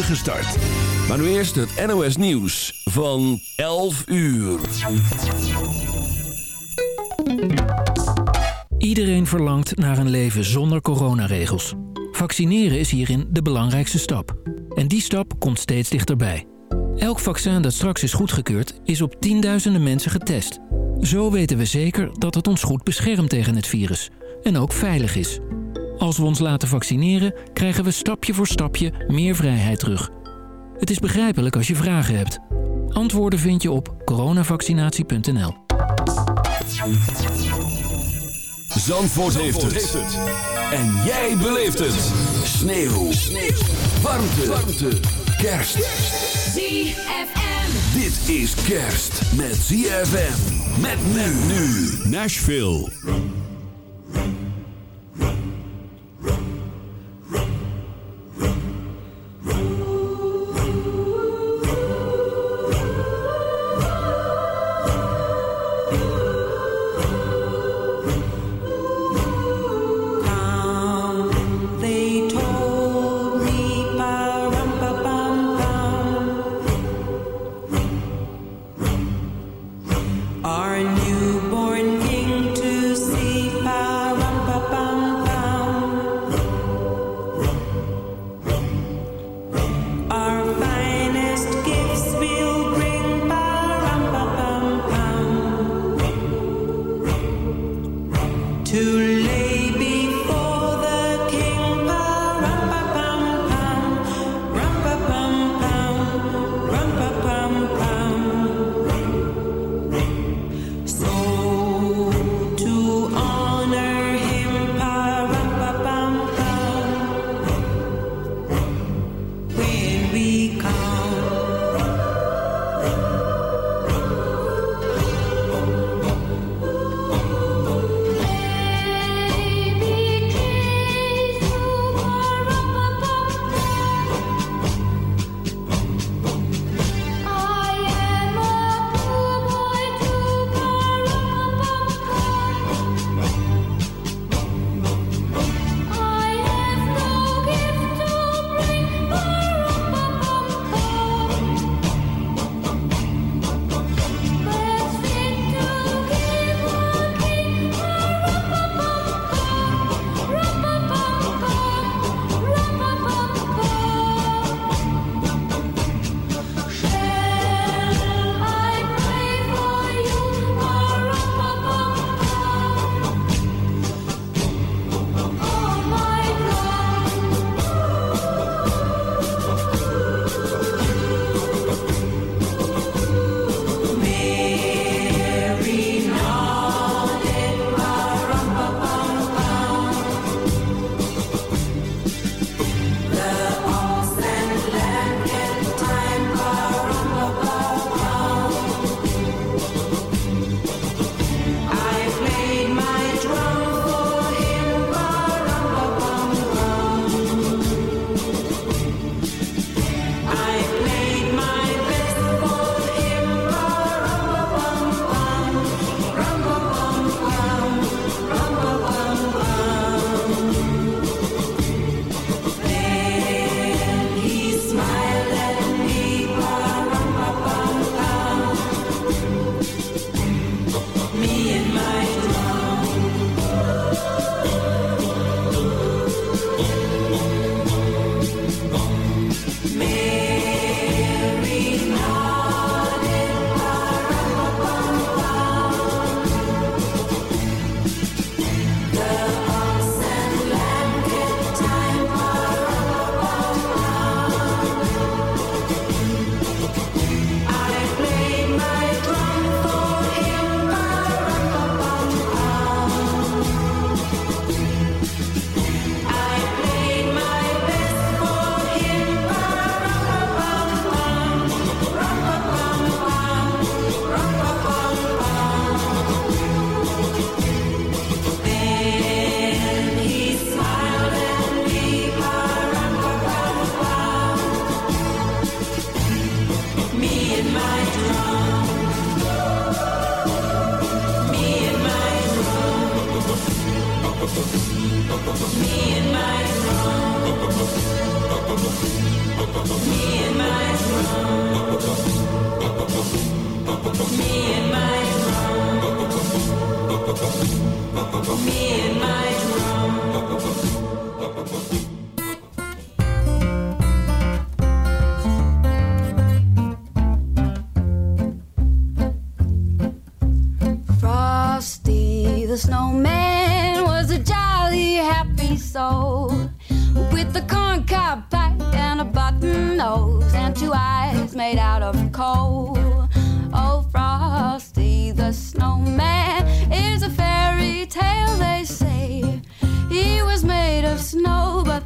start. Maar nu eerst het NOS Nieuws van 11 uur. Iedereen verlangt naar een leven zonder coronaregels. Vaccineren is hierin de belangrijkste stap. En die stap komt steeds dichterbij. Elk vaccin dat straks is goedgekeurd is op tienduizenden mensen getest. Zo weten we zeker dat het ons goed beschermt tegen het virus. En ook veilig is. Als we ons laten vaccineren, krijgen we stapje voor stapje meer vrijheid terug. Het is begrijpelijk als je vragen hebt. Antwoorden vind je op coronavaccinatie.nl. Zandvoort, heeft, het. En jij beleeft het. Sneeuw. Sneeuw. Warmte. Warmte. Kerst. ZFM. Dit is kerst met ZFM. Met men nu. Nashville.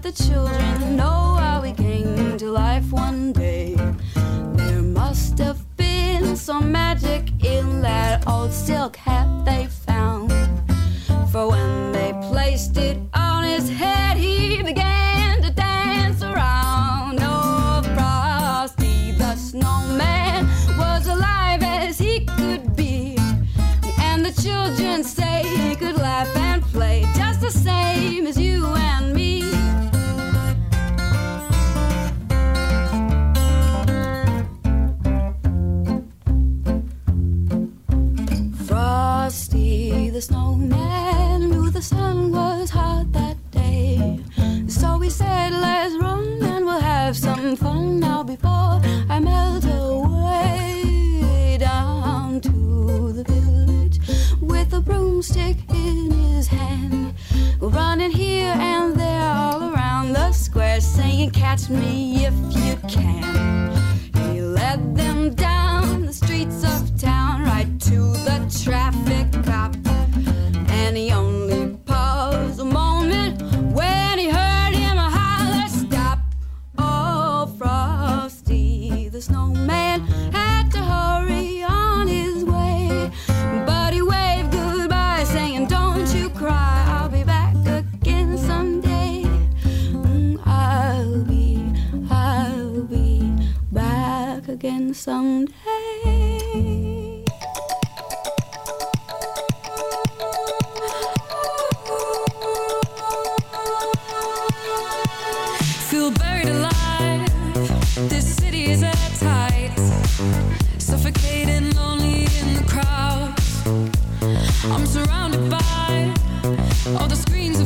the children know This city is at tights, suffocating, lonely in the crowd. I'm surrounded by all the screens.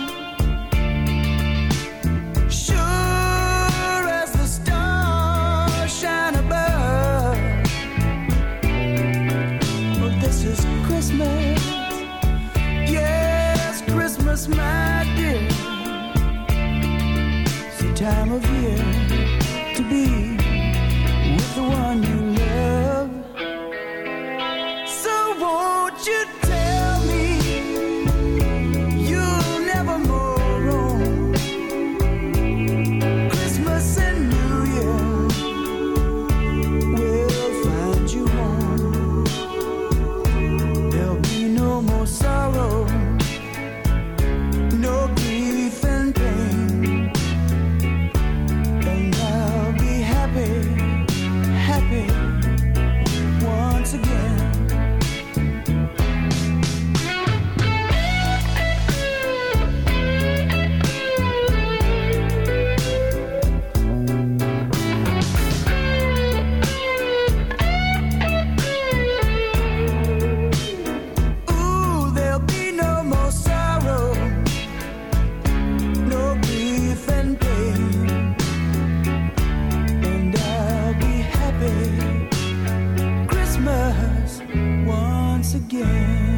time of year to be again.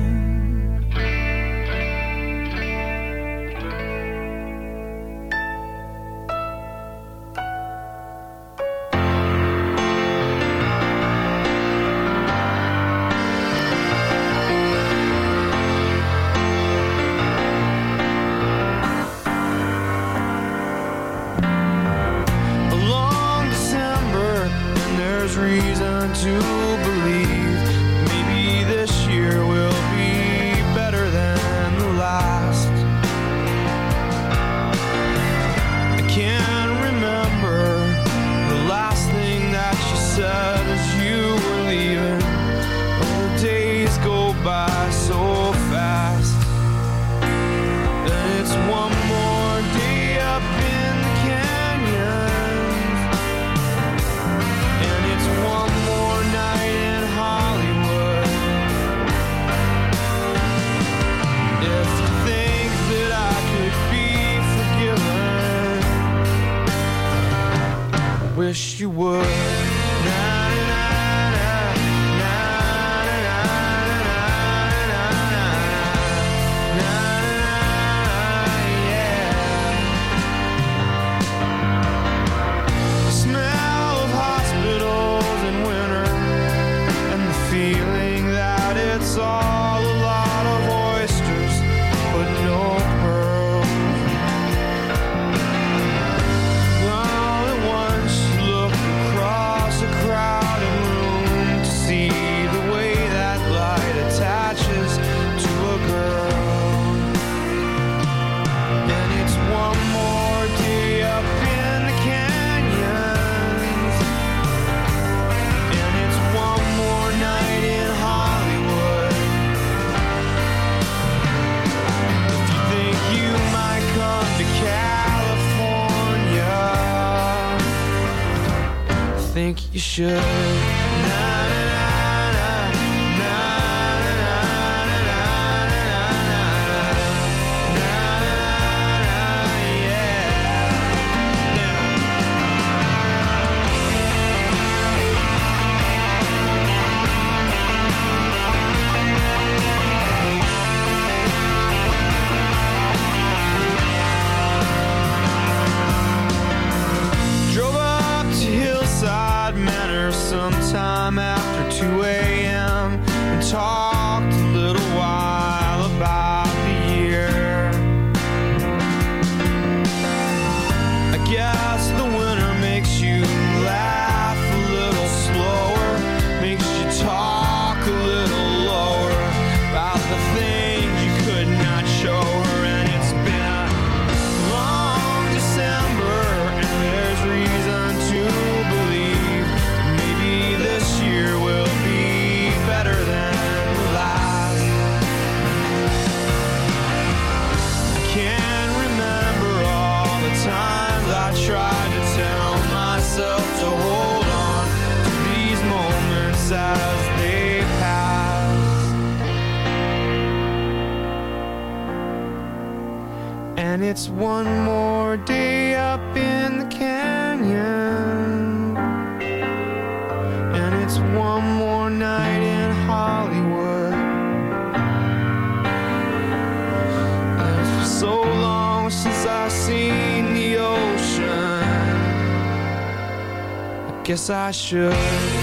should guess I should.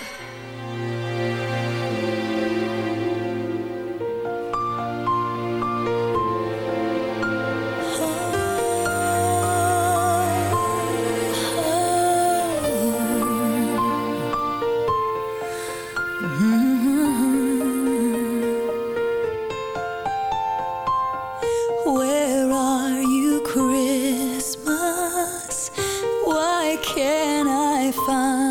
Christmas?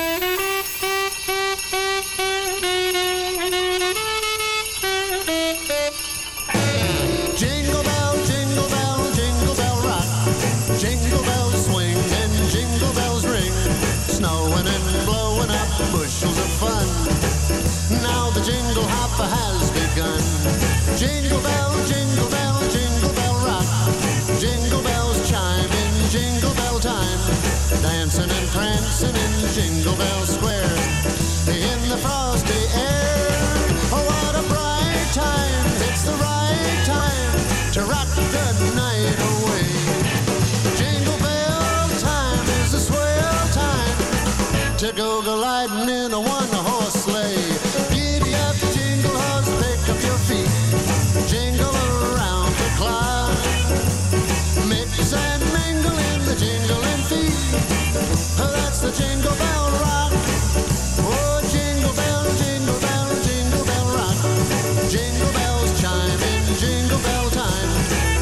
Jingle bells chime in jingle bell time,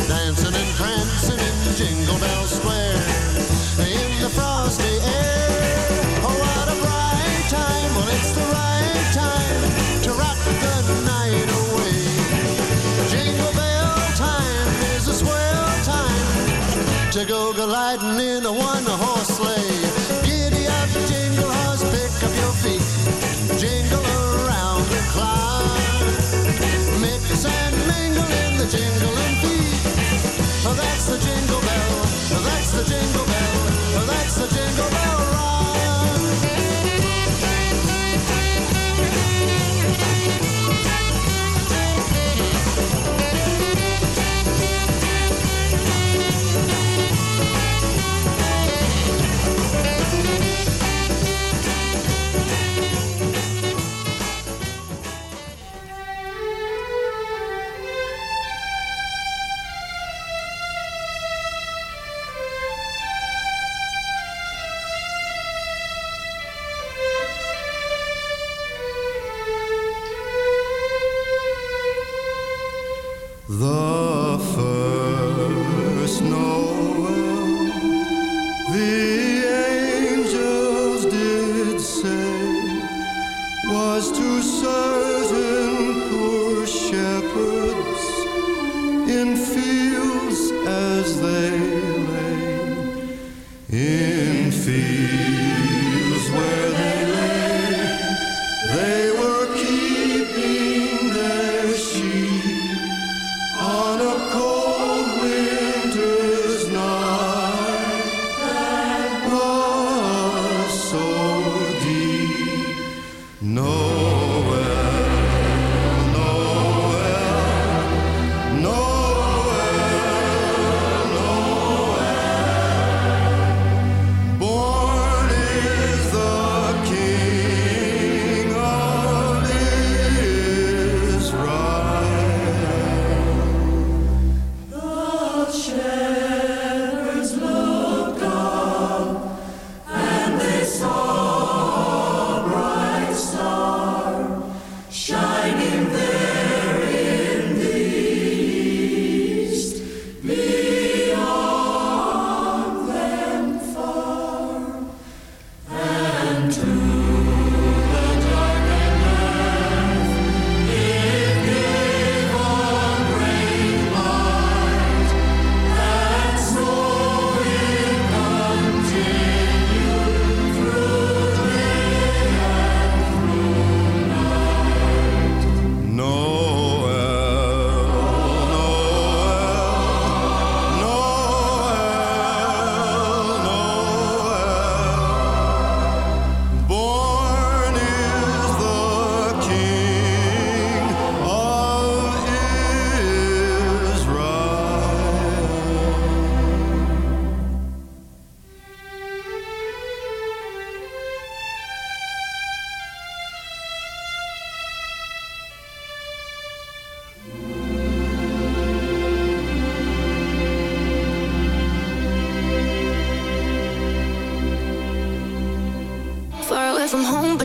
dancing and prancing in Jingle Bell Square in the frosty air. Oh, what a bright time! Well, it's the right time to rock the night away. Jingle Bell time is a swell time to go gliding in a one-horse sleigh. jingle feet. That's the jingle.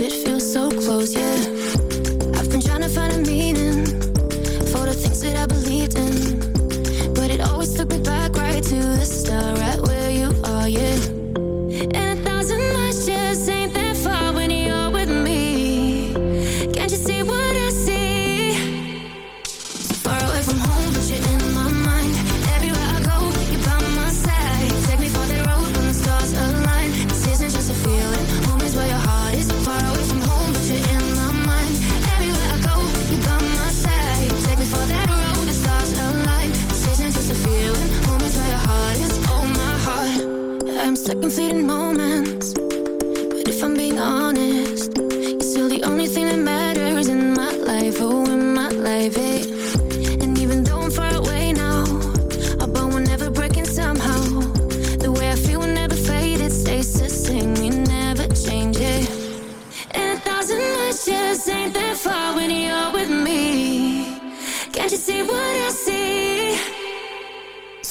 it Second seat in my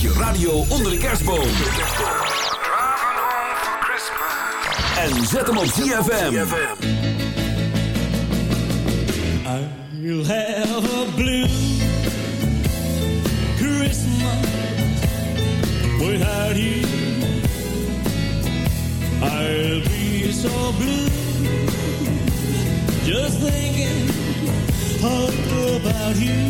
Zet je radio onder de kerstboom. En zet hem op ZFM. I'll have a blue Christmas without you. I'll be so blue just thinking about you.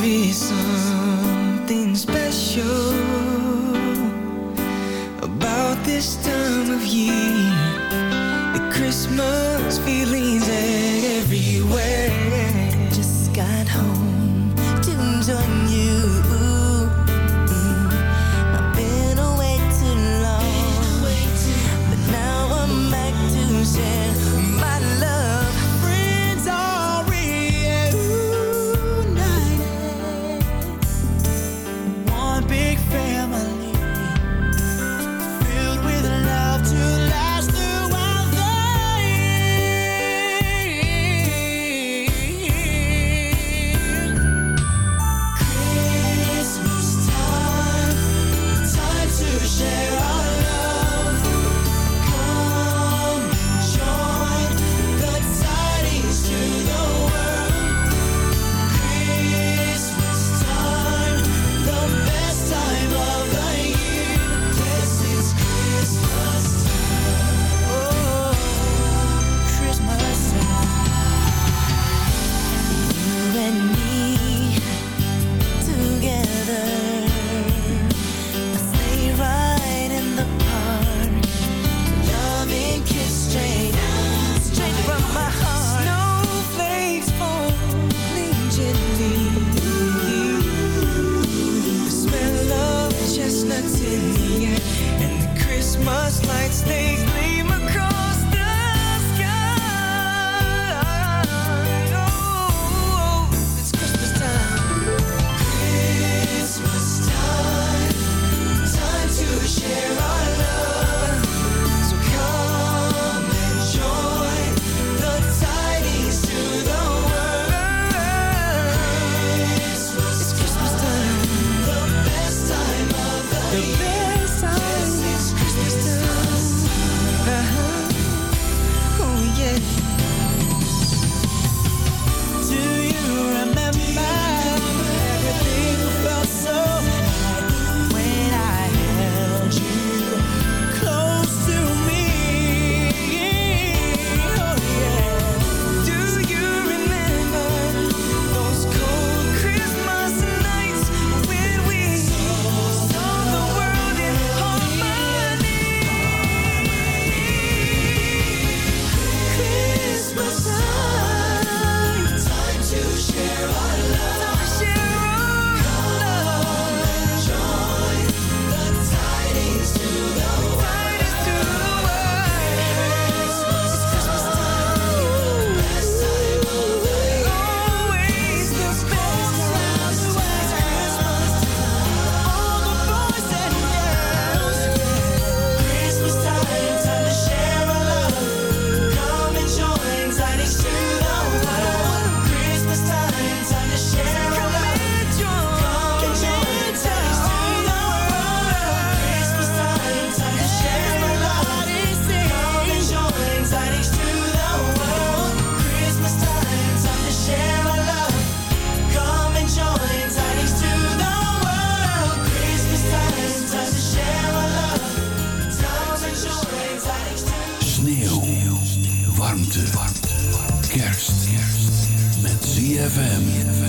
be something special about this time of year. The Christmas feelings kerst. Met ZFM.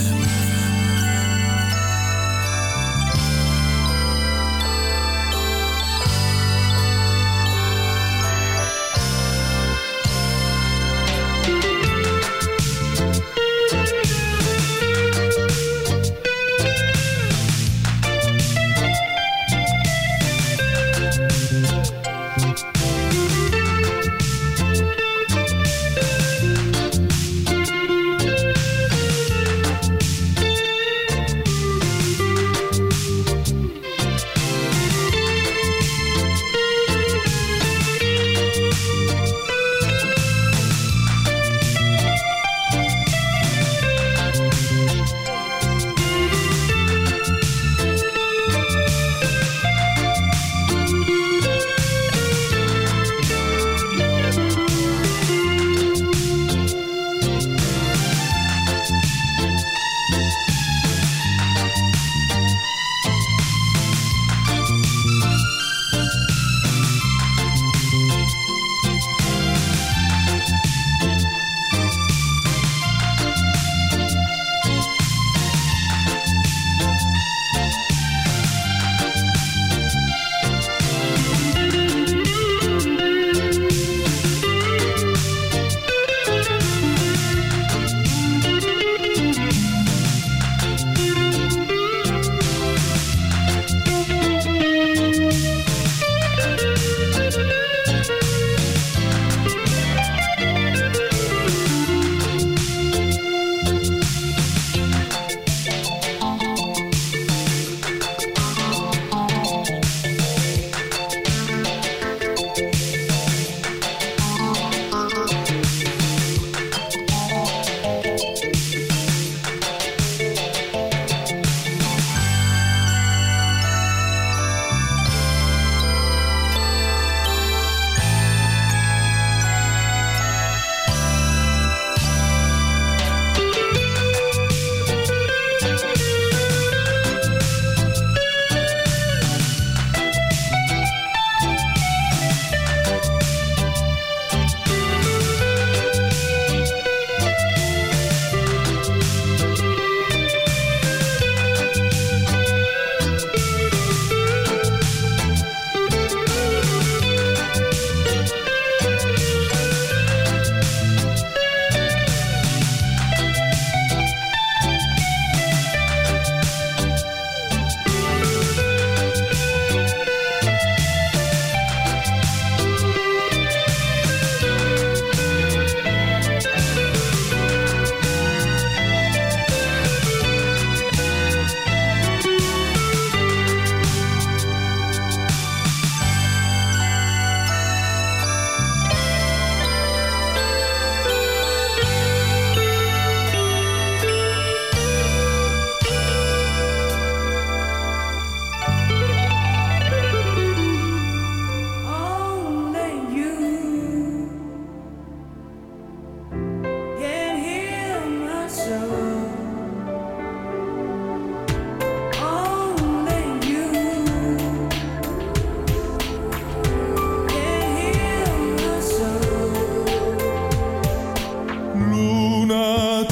luna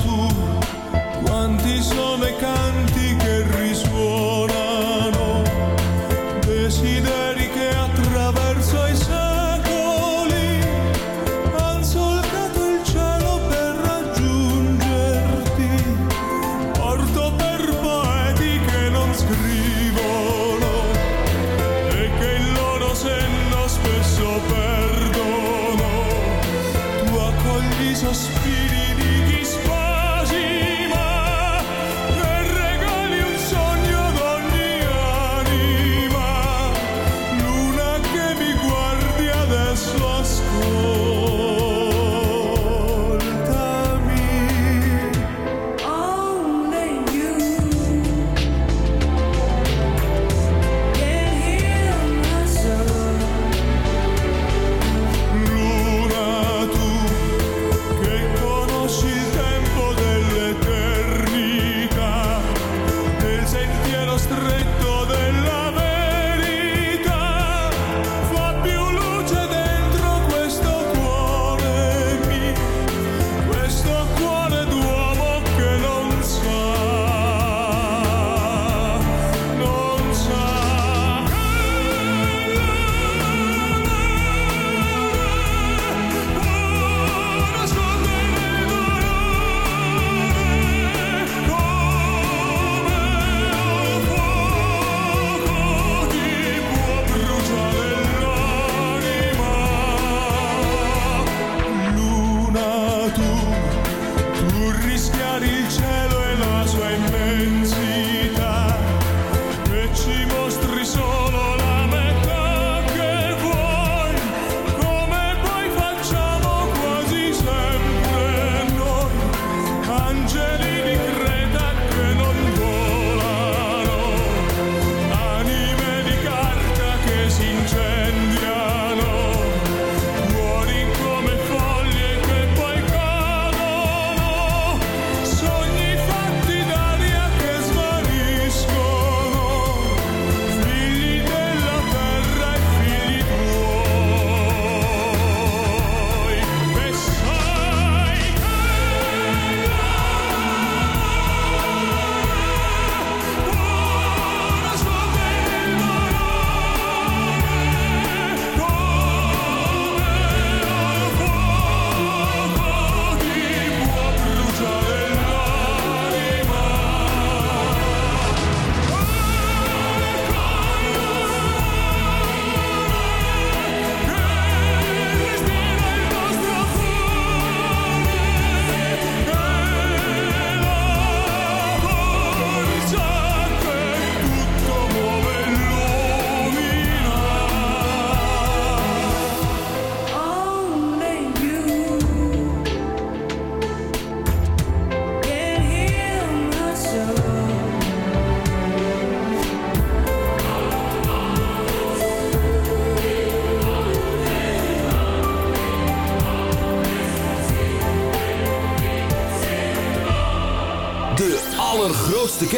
tu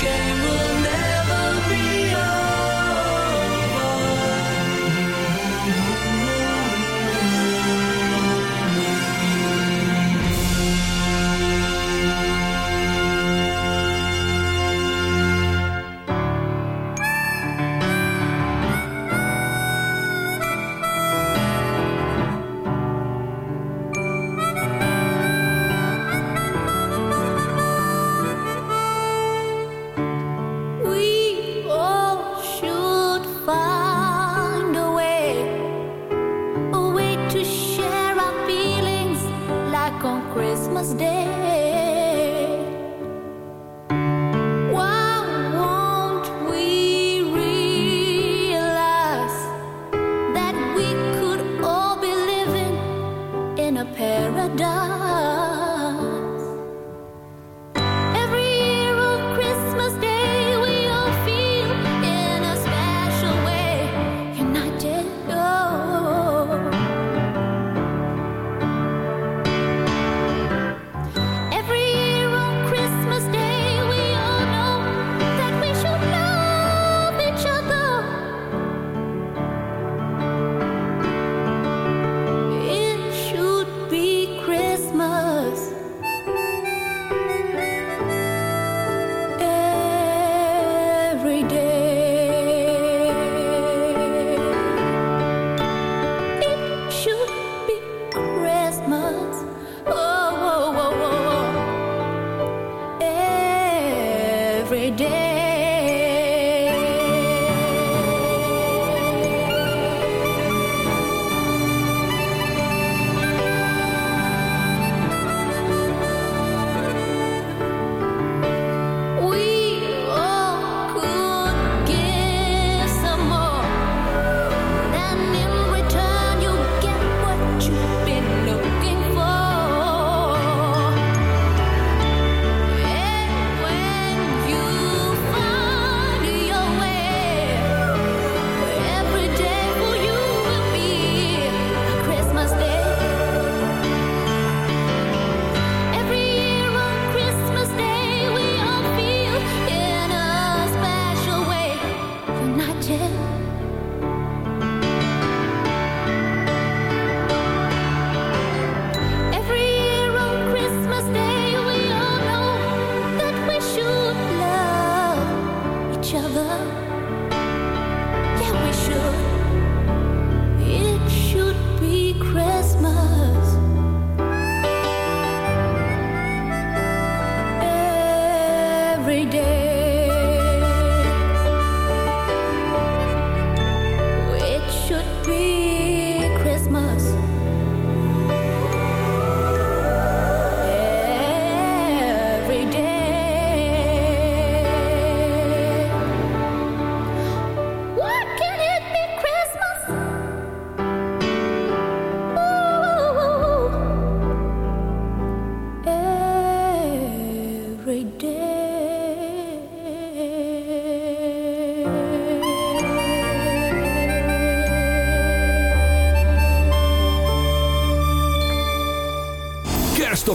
Game will